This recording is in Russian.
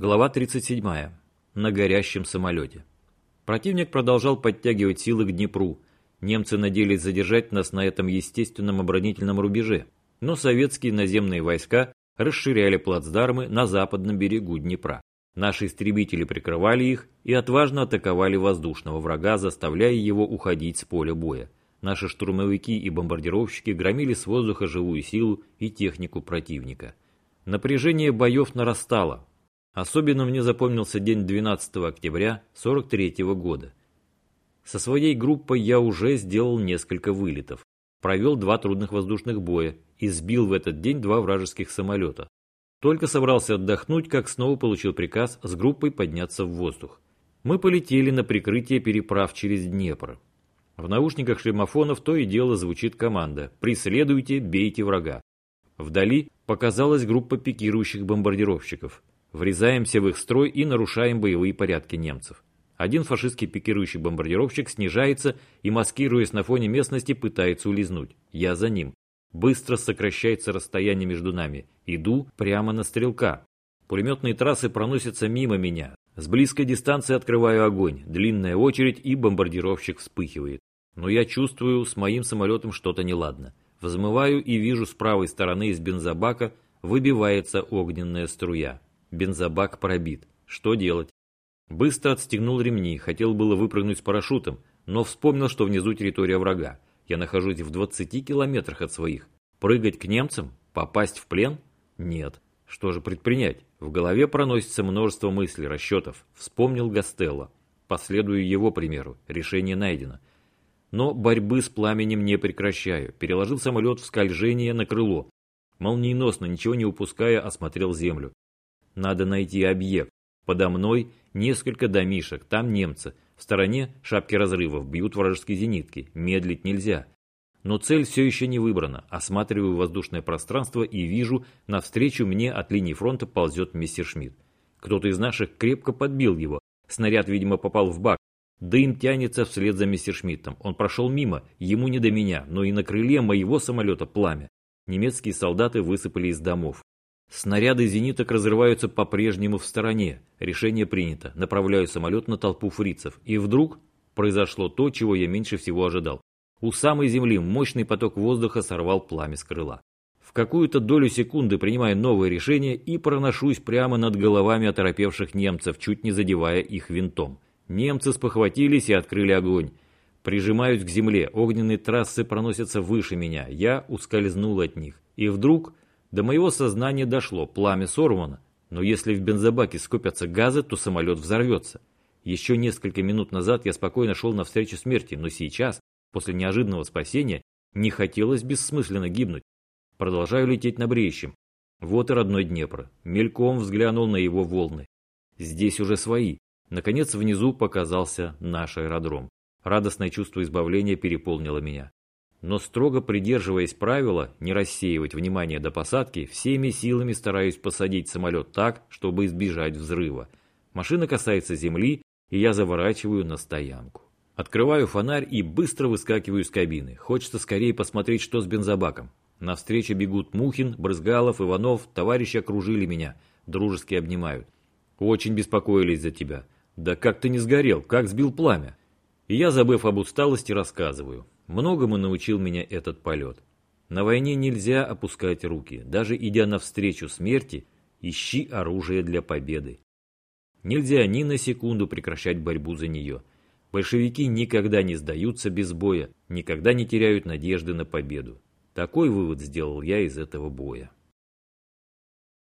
Глава 37. На горящем самолете. Противник продолжал подтягивать силы к Днепру. Немцы надеялись задержать нас на этом естественном оборонительном рубеже, но советские наземные войска расширяли плацдармы на западном берегу Днепра. Наши истребители прикрывали их и отважно атаковали воздушного врага, заставляя его уходить с поля боя. Наши штурмовики и бомбардировщики громили с воздуха живую силу и технику противника. Напряжение боев нарастало, Особенно мне запомнился день 12 октября 43 года. Со своей группой я уже сделал несколько вылетов, провел два трудных воздушных боя и сбил в этот день два вражеских самолета. Только собрался отдохнуть, как снова получил приказ с группой подняться в воздух. Мы полетели на прикрытие переправ через Днепр. В наушниках шлемофонов то и дело звучит команда «Преследуйте, бейте врага». Вдали показалась группа пикирующих бомбардировщиков. Врезаемся в их строй и нарушаем боевые порядки немцев. Один фашистский пикирующий бомбардировщик снижается и, маскируясь на фоне местности, пытается улизнуть. Я за ним. Быстро сокращается расстояние между нами. Иду прямо на стрелка. Пулеметные трассы проносятся мимо меня. С близкой дистанции открываю огонь. Длинная очередь и бомбардировщик вспыхивает. Но я чувствую, с моим самолетом что-то неладно. Взмываю и вижу с правой стороны из бензобака выбивается огненная струя. Бензобак пробит. Что делать? Быстро отстегнул ремни, хотел было выпрыгнуть с парашютом, но вспомнил, что внизу территория врага. Я нахожусь в 20 километрах от своих. Прыгать к немцам? Попасть в плен? Нет. Что же предпринять? В голове проносится множество мыслей, расчетов. Вспомнил Гастелло. Последую его примеру. Решение найдено. Но борьбы с пламенем не прекращаю. Переложил самолет в скольжение на крыло. Молниеносно, ничего не упуская, осмотрел землю. Надо найти объект. Подо мной несколько домишек, там немцы. В стороне шапки разрывов, бьют вражеские зенитки. Медлить нельзя. Но цель все еще не выбрана. Осматриваю воздушное пространство и вижу, навстречу мне от линии фронта ползет Мессершмитт. Кто-то из наших крепко подбил его. Снаряд, видимо, попал в бак. Дым тянется вслед за Мессершмиттом. Он прошел мимо, ему не до меня, но и на крыле моего самолета пламя. Немецкие солдаты высыпали из домов. Снаряды зениток разрываются по-прежнему в стороне. Решение принято. Направляю самолет на толпу фрицев. И вдруг произошло то, чего я меньше всего ожидал. У самой земли мощный поток воздуха сорвал пламя с крыла. В какую-то долю секунды принимаю новое решение и проношусь прямо над головами оторопевших немцев, чуть не задевая их винтом. Немцы спохватились и открыли огонь. Прижимаюсь к земле, огненные трассы проносятся выше меня. Я ускользнул от них. И вдруг до моего сознания дошло, пламя сорвано, но если в бензобаке скопятся газы, то самолет взорвется. Еще несколько минут назад я спокойно шел навстречу смерти, но сейчас, после неожиданного спасения, не хотелось бессмысленно гибнуть. Продолжаю лететь на бреющем. Вот и родной Днепр. Мельком взглянул на его волны. Здесь уже свои. Наконец внизу показался наш аэродром. Радостное чувство избавления переполнило меня. Но строго придерживаясь правила не рассеивать внимание до посадки, всеми силами стараюсь посадить самолет так, чтобы избежать взрыва. Машина касается земли, и я заворачиваю на стоянку. Открываю фонарь и быстро выскакиваю из кабины. Хочется скорее посмотреть, что с бензобаком. Навстречу бегут Мухин, Брызгалов, Иванов, товарищи окружили меня, дружески обнимают. Очень беспокоились за тебя. Да как ты не сгорел, как сбил пламя? И я, забыв об усталости, рассказываю. Многому научил меня этот полет. На войне нельзя опускать руки. Даже идя навстречу смерти, ищи оружие для победы. Нельзя ни на секунду прекращать борьбу за нее. Большевики никогда не сдаются без боя, никогда не теряют надежды на победу. Такой вывод сделал я из этого боя.